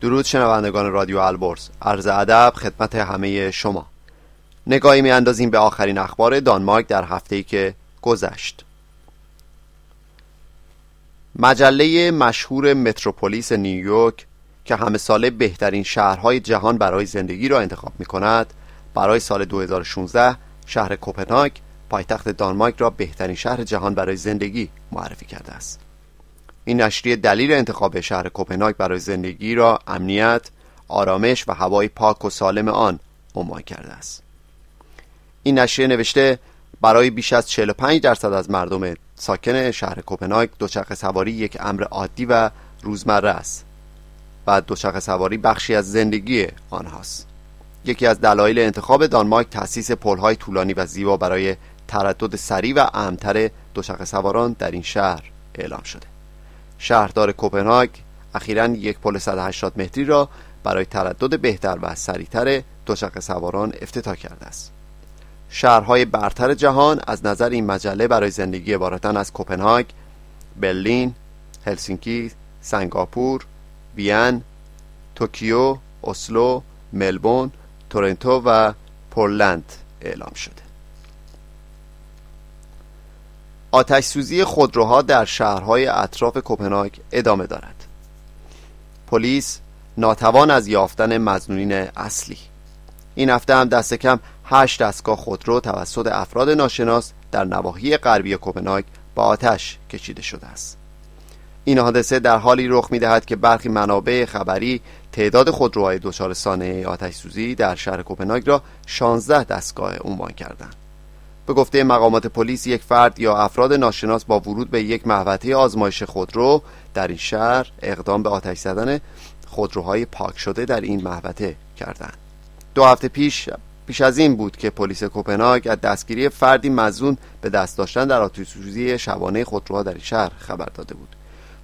درود شنوندگان رادیو البرز. عرض ادب خدمت همه شما. نگاهی میاندازیم به آخرین اخبار دانمارک در هفته‌ای که گذشت. مجله مشهور متروپولیس نیویورک که همه ساله بهترین شهرهای جهان برای زندگی را انتخاب می کند برای سال 2016 شهر کوپنهاگ پایتخت دانمارک را بهترین شهر جهان برای زندگی معرفی کرده است. این نشریه دلیل انتخاب شهر کوپنهاگ برای زندگی را امنیت، آرامش و هوای پاک و سالم آن عنوان کرده است. این نشریه نوشته برای بیش از 45 درصد از مردم ساکن شهر کوپنهاگ دوچرخه سواری یک امر عادی و روزمره است و دوچرخه سواری بخشی از زندگی آنهاست. یکی از دلایل انتخاب دانمارک تأسیس پل‌های طولانی و زیبا برای تردد سریع و امن‌تر دوچرخه سواران در این شهر اعلام شده. شهردار کوپنهاگ اخیرا یک پل 180 متری را برای تردد بهتر و سریعتر دوچرخه سواران افتتاح کرده است شهرهای برتر جهان از نظر این مجله برای زندگی عبارتند از کوپنهاگ، برلین، هلسینکی، سنگاپور، وین، توکیو، اسلو، ملبورن، تورنتو و پورلند اعلام شده. آتش سوزی خودروها در شهرهای اطراف کوپنهاگ ادامه دارد. پلیس ناتوان از یافتن مزنونین اصلی. این هفته هم دست کم هشت دستگاه خودرو توسط افراد ناشناس در نواحی غربی کوپنهاگ با آتش کشیده شده است. این حادثه در حالی رخ می دهد که برخی منابع خبری تعداد خودروهای دچار سانحه آتش سوزی در شهر کوپنهاگ را 16 دستگاه عنوان کردند. به گفته مقامات پلیس یک فرد یا افراد ناشناس با ورود به یک محوطه آزمایش خودرو در این شهر اقدام به آتش زدن خودروهای پاک شده در این محوطه کردند. دو هفته پیش پیش از این بود که پلیس کوپنهاگ از دستگیری فردی مزون به دست داشتن در آتش‌سوزی شبانه خودروها در این شهر خبر داده بود.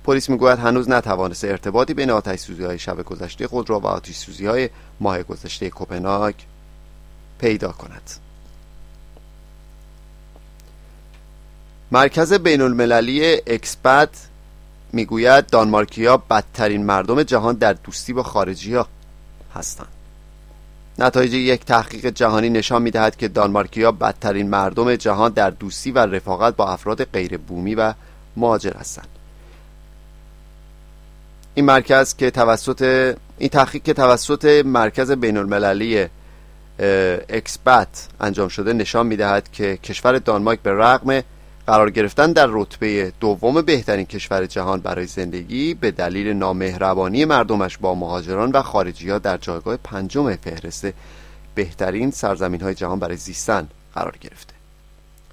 پلیس می‌گوید هنوز نتوانسته ارتباطی بین آتش های شب گذشته خودرو و آتش های ماه گذشته کوپنهاگ پیدا کند. مرکز بین المللی اکسپت می‌گوید دانمارکیا بدترین مردم جهان در دوستی با خارجی ها هستند. نتایج یک تحقیق جهانی نشان می‌دهد که دانمارکیا بدترین مردم جهان در دوستی و رفاقت با افراد غیر بومی و مهاجر هستند. این مرکز که توسط این تحقیق که توسط مرکز بین المللی اکسپت انجام شده نشان می‌دهد که کشور دانمارک به رغم قرار گرفتن در رتبه دوم بهترین کشور جهان برای زندگی به دلیل نامهربانی مردمش با مهاجران و خارجی ها در جایگاه پنجم فهرست بهترین سرزمین های جهان برای زیستن قرار گرفته.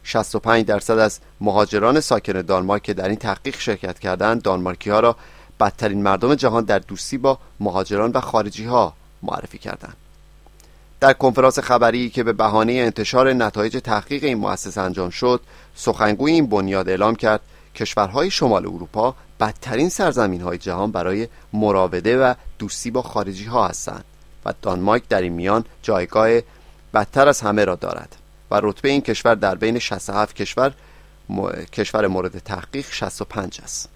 65 درصد از مهاجران ساکن دانمارک که در این تحقیق شرکت کردند دانمارکی ها را بدترین مردم جهان در دوستی با مهاجران و خارجی ها معرفی کردند. در کنفرانس خبری که به بهانه انتشار نتایج تحقیق این مؤسسه انجام شد سخنگوی این بنیاد اعلام کرد کشورهای شمال اروپا بدترین سرزمین های جهان برای مراوده و دوستی با خارجی ها هستند و دانمارک در این میان جایگاه بدتر از همه را دارد و رتبه این کشور در بین 67 کشور م... کشور مورد تحقیق 65 است.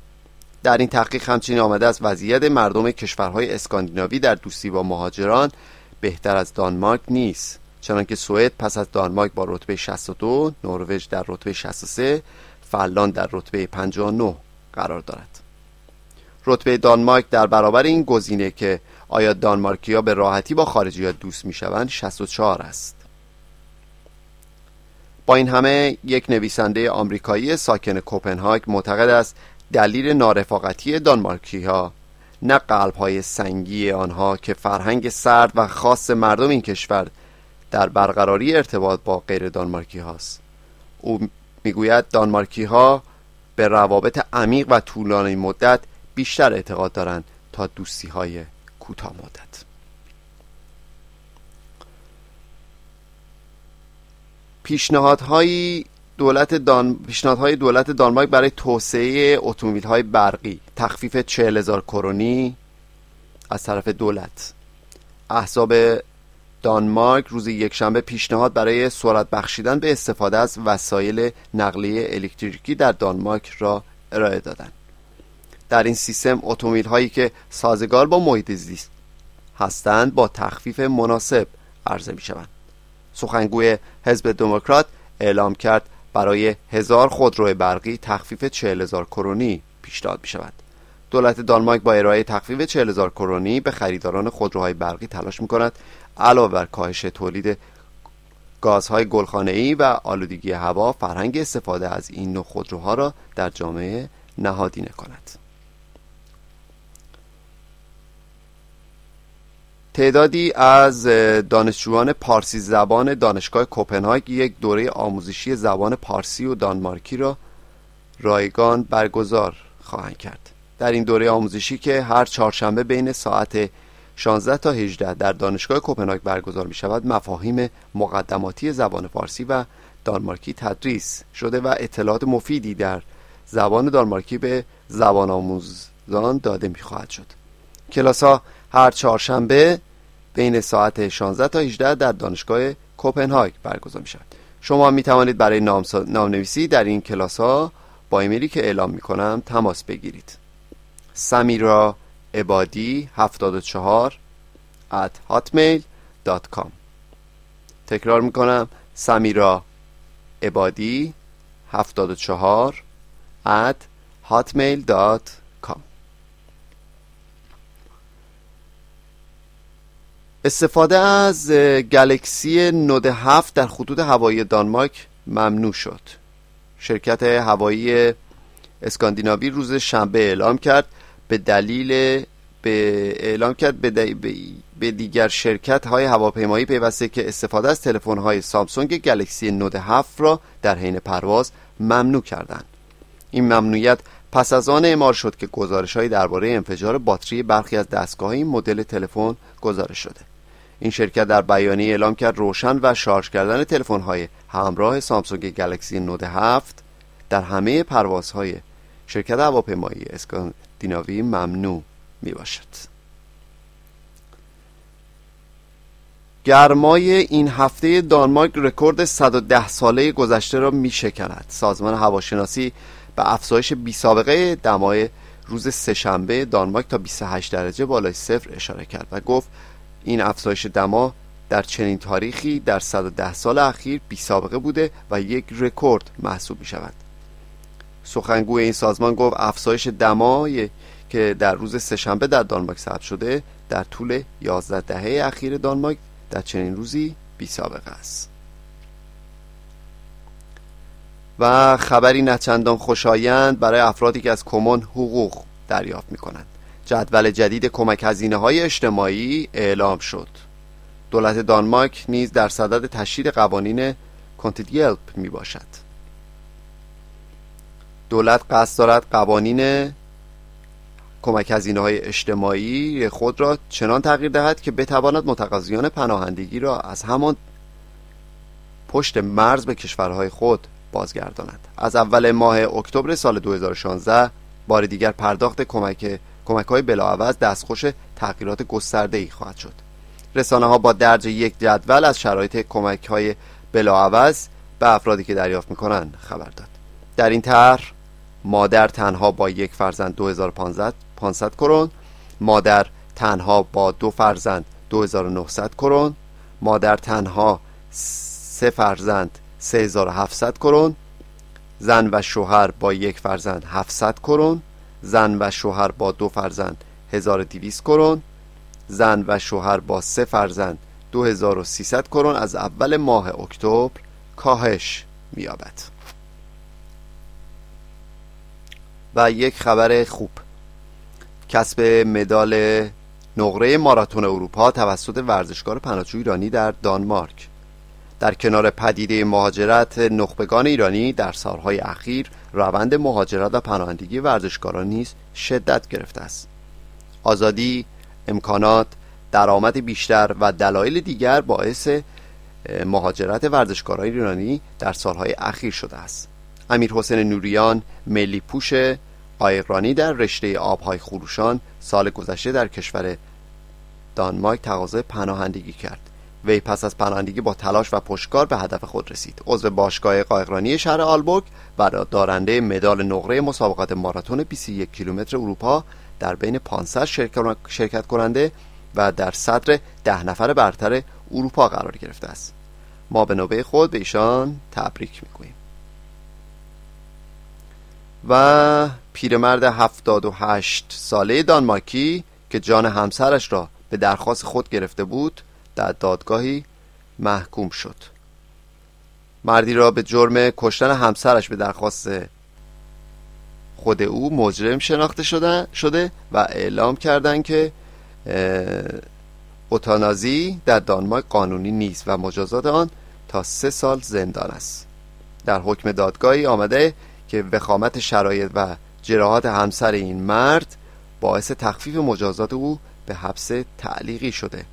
در این تحقیق همچنین آمده است وضعیت مردم کشورهای اسکاندیناوی در دوستی با مهاجران بهتر از دانمارک نیست. چنانکه سوئد پس از دانمارک با رتبه 62 نروژ در رتبه 63 فنلاند در رتبه 59 قرار دارد. رتبه دانمارک در برابر این گزینه که آیا دانمارکیا به راحتی با خارجی ها دوست می شوند 64 است. با این همه یک نویسنده آمریکایی ساکن کوپنهاگ معتقد است دلیل نارفاقتی دانمارکی ها نه قلب های سنگی آنها که فرهنگ سرد و خاص مردم این کشور در برقراری ارتباط با غیر دانمارکی هاست. او می‌گوید دانمارکی ها به روابط عمیق و طولانی مدت بیشتر اعتقاد دارند تا دوستی های کوتاه مدت. پیشنهادهایی دولت دان... پیشنهادهای دولت دانمارک برای توسعه اتومبیل برقی. تخفیف 40 هزار کرونی از طرف دولت. احزاب دانمارک روز یکشنبه پیشنهاد برای سرعت بخشیدن به استفاده از وسایل نقلیه الکتریکی در دانمارک را ارائه دادند در این سیستم اتومبیل هایی که سازگار با محیط زیست هستند با تخفیف مناسب عرضه می شوند سخنگوی حزب دموکرات اعلام کرد برای هزار خودرو برقی تخفیف چهل هزار کرونی پیشنهاد می شود دولت دانمارک با ارائه تخفیف چهل هزار کرونی به خریداران خودروهای برقی تلاش می کند علاوه بر کاهش تولید گازهای گلخانه‌ای و آلودگی هوا فرهنگ استفاده از این نوع خودروها را در جامعه نهادینه کند. تعدادی از دانشجویان پارسی زبان دانشگاه کوپنهاگ یک دوره آموزشی زبان پارسی و دانمارکی را رایگان برگزار خواهند کرد. در این دوره آموزشی که هر چهارشنبه بین ساعت 16 تا 18 در دانشگاه کوپنهاگ برگزار می شود مفاهیم مقدماتی زبان فارسی و دانمارکی تدریس شده و اطلاعات مفیدی در زبان دانمارکی به زبان آموزان داده می خواهد شد. کلاس ها هر چهارشنبه بین ساعت 16 تا 18 در دانشگاه کوپنهاگ برگزار می شود شما می توانید برای نام, نویسی در این کلاس ها با ایمیلی که اعلام می کنم تماس بگیرید. سمیرا عبادی 74 at hotmail.com تکرار می کنم سمیرا عبادی 74 at hotmail.com استفاده از گلکسی نود 7 در خطوط هوایی دانمارک ممنوع شد. شرکت هوایی اسکاندیناوی روز شنبه اعلام کرد به دلیل به اعلام کرد به, به دیگر شرکت های هواپیمایی پیوسته که استفاده از تلفن های سامسونگ گلکسی نود 7 را در حین پرواز ممنوع کردند. این ممنوعیت پس از آن اعمال شد که گزارش های درباره انفجار باتری برخی از دستگاه این مدل تلفن گزارش شده. این شرکت در بیانیه اعلام کرد روشن و شارژ کردن تلفن های همراه سامسونگ گلکسی نود 7 در همه پروازهای شرکت هواپیمایی اسکاندیناوی ممنوع می باشد گرمای این هفته دانمارک رکورد 110 ساله گذشته را می شکند سازمان هواشناسی به افزایش بی سابقه دمای روز سهشنبه دانمارک تا 28 درجه بالای صفر اشاره کرد و گفت این افزایش دما در چنین تاریخی در 110 سال اخیر بی سابقه بوده و یک رکورد محسوب می شود سخنگوی این سازمان گفت افزایش دمای که در روز سهشنبه در دانمارک ثبت شده در طول 11 دهه اخیر دانمارک در چنین روزی بی سابقه است. و خبری نچندان خوشایند برای افرادی که از کمون حقوق دریافت می کنند جدول جدید کمک هزینه های اجتماعی اعلام شد. دولت دانمارک نیز در صدد تشدید قوانین کنتیدیلپ می باشد دولت قصد دارد قوانین کمک هزینه های اجتماعی خود را چنان تغییر دهد که بتواند متقاضیان پناهندگی را از همان پشت مرز به کشورهای خود بازگرداند. از اول ماه اکتبر سال 2016 بار دیگر پرداخت کمک کمک های بلاعوض دستخوش تغییرات گسترده ای خواهد شد. رسانه ها با درج یک جدول از شرایط کمک های بلاعوض به افرادی که دریافت می‌کنند خبر داد. در این طرح مادر تنها با یک فرزند 2500 کرون مادر تنها با دو فرزند 2900 کرون مادر تنها سه فرزند 3700 کرون. زن و شوهر با یک فرزند 700 کرون. زن و شوهر با دو فرزند 1200 کرون. زن و شوهر با سه فرزند 2300 کرون. از اول ماه اکتبر کاهش می‌یابد. و یک خبر خوب. کسب مدال نقره ماراتون اروپا توسط ورزشکار پناهجو ایرانی در دانمارک. در کنار پدیده مهاجرت نخبگان ایرانی در سالهای اخیر روند مهاجرت و پناهندگی ورزشکاران نیز شدت گرفته است. آزادی امکانات درآمد بیشتر و دلایل دیگر باعث مهاجرت ورزشکاران ایرانی در سالهای اخیر شده است. امیر حسین نوریان ملی پوش آیرانی در رشته آبهای خروشان سال گذشته در کشور دانمارک تقاضای پناهندگی کرد. وی پس از پناهندگی با تلاش و پشتکار به هدف خود رسید. عضو باشگاه قایقرانی شهر آلبوک و دارنده مدال نقره مسابقات ماراتون 21 کیلومتر اروپا در بین 500 شرکت کننده و در صدر ده نفر برتر اروپا قرار گرفته است. ما به نوبه خود به ایشان تبریک می‌گوییم. و پیرمرد هفتاد و هشت ساله دانمارکی که جان همسرش را به درخواست خود گرفته بود در دادگاهی محکوم شد. مردی را به جرم کشتن همسرش به درخواست خود او مجرم شناخته شده, شده و اعلام کردند که اوتانازی در دانمارک قانونی نیست و مجازات آن تا سه سال زندان است. در حکم دادگاهی آمده که وخامت شرایط و جراحات همسر این مرد باعث تخفیف مجازات او به حبس تعلیقی شده.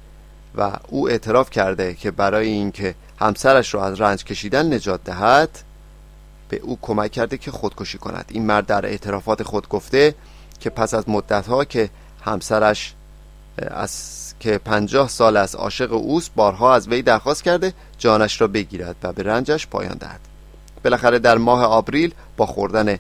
و او اعتراف کرده که برای اینکه همسرش را از رنج کشیدن نجات دهد به او کمک کرده که خودکشی کند. این مرد در اعترافات خود گفته که پس از مدتها که همسرش از که پنجاه سال از عاشق اوست بارها از وی درخواست کرده جانش را بگیرد و به رنجش پایان دهد. بالاخره در ماه آوریل با خوردن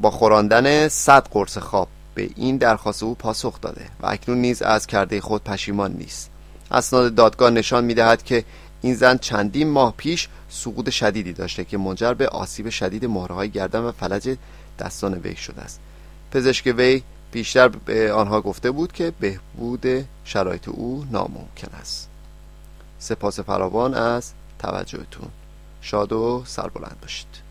با خوراندن صد قرص خواب به این درخواست او پاسخ داده و اکنون نیز از کرده خود پشیمان نیست. اسناد دادگاه نشان می‌دهد که این زن چندین ماه پیش سقوط شدیدی داشته که منجر به آسیب شدید مهرهای گردن و فلج دستان وی شده است. پزشک وی بیشتر به آنها گفته بود که بهبود شرایط او ناممکن است. سپاس فراوان از توجهتون. شاد و سربلند باشید.